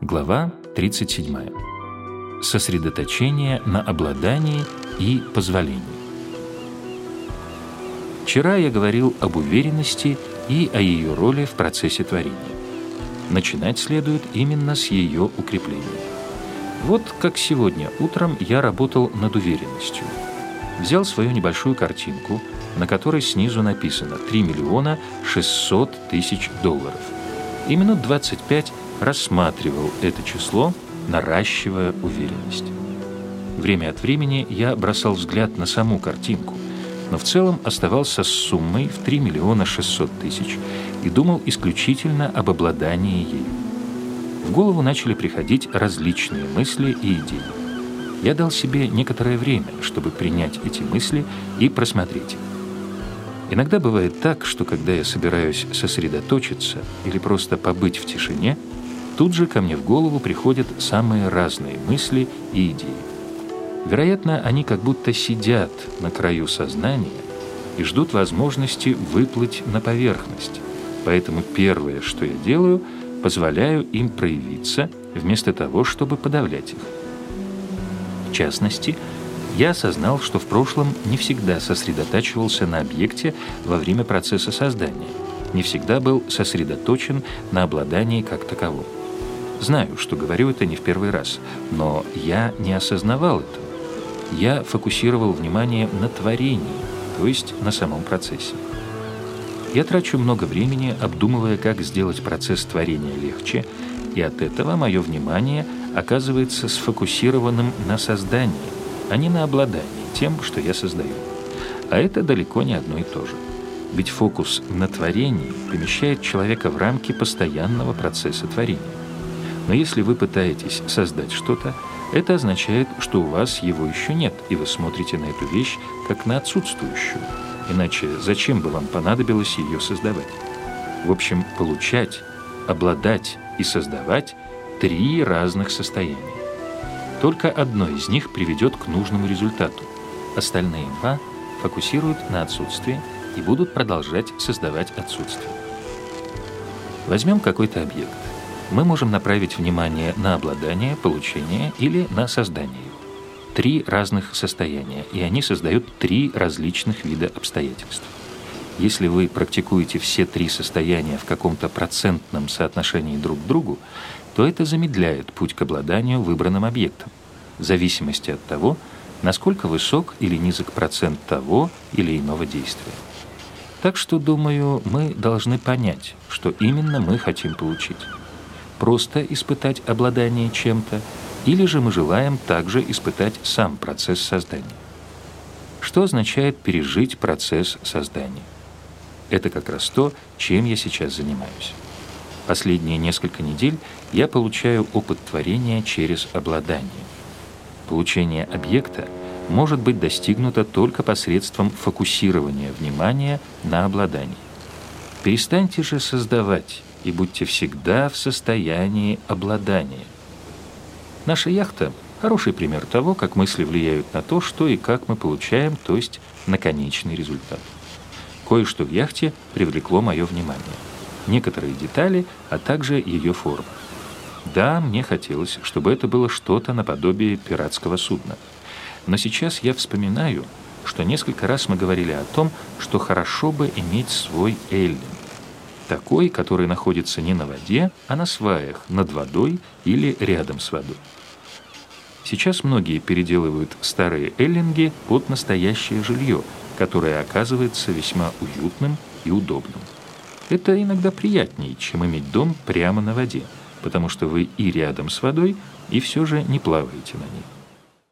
Глава 37. Сосредоточение на обладании и позволении. Вчера я говорил об уверенности и о ее роли в процессе творения. Начинать следует именно с ее укрепления. Вот как сегодня утром я работал над уверенностью. Взял свою небольшую картинку, на которой снизу написано 3 миллиона 600 тысяч долларов. И минут 25 рассматривал это число, наращивая уверенность. Время от времени я бросал взгляд на саму картинку, но в целом оставался с суммой в 3 миллиона 600 тысяч и думал исключительно об обладании ею. В голову начали приходить различные мысли и идеи. Я дал себе некоторое время, чтобы принять эти мысли и просмотреть их. Иногда бывает так, что когда я собираюсь сосредоточиться или просто побыть в тишине – Тут же ко мне в голову приходят самые разные мысли и идеи. Вероятно, они как будто сидят на краю сознания и ждут возможности выплыть на поверхность. Поэтому первое, что я делаю, позволяю им проявиться, вместо того, чтобы подавлять их. В частности, я осознал, что в прошлом не всегда сосредотачивался на объекте во время процесса создания, не всегда был сосредоточен на обладании как таковом. Знаю, что говорю это не в первый раз, но я не осознавал этого. Я фокусировал внимание на творении, то есть на самом процессе. Я трачу много времени, обдумывая, как сделать процесс творения легче, и от этого мое внимание оказывается сфокусированным на создании, а не на обладании тем, что я создаю. А это далеко не одно и то же. Ведь фокус на творении помещает человека в рамки постоянного процесса творения. Но если вы пытаетесь создать что-то, это означает, что у вас его еще нет, и вы смотрите на эту вещь как на отсутствующую. Иначе зачем бы вам понадобилось ее создавать? В общем, получать, обладать и создавать – три разных состояния. Только одно из них приведет к нужному результату. Остальные два фокусируют на отсутствии и будут продолжать создавать отсутствие. Возьмем какой-то объект мы можем направить внимание на обладание, получение или на создание его. Три разных состояния, и они создают три различных вида обстоятельств. Если вы практикуете все три состояния в каком-то процентном соотношении друг к другу, то это замедляет путь к обладанию выбранным объектом, в зависимости от того, насколько высок или низок процент того или иного действия. Так что, думаю, мы должны понять, что именно мы хотим получить просто испытать обладание чем-то, или же мы желаем также испытать сам процесс создания. Что означает пережить процесс создания? Это как раз то, чем я сейчас занимаюсь. Последние несколько недель я получаю опыт творения через обладание. Получение объекта может быть достигнуто только посредством фокусирования внимания на обладании. Перестаньте же создавать и будьте всегда в состоянии обладания. Наша яхта – хороший пример того, как мысли влияют на то, что и как мы получаем, то есть на конечный результат. Кое-что в яхте привлекло мое внимание. Некоторые детали, а также ее форма. Да, мне хотелось, чтобы это было что-то наподобие пиратского судна. Но сейчас я вспоминаю, что несколько раз мы говорили о том, что хорошо бы иметь свой Эллин такой, который находится не на воде, а на сваях, над водой или рядом с водой. Сейчас многие переделывают старые эллинги под настоящее жилье, которое оказывается весьма уютным и удобным. Это иногда приятнее, чем иметь дом прямо на воде, потому что вы и рядом с водой, и все же не плаваете на ней.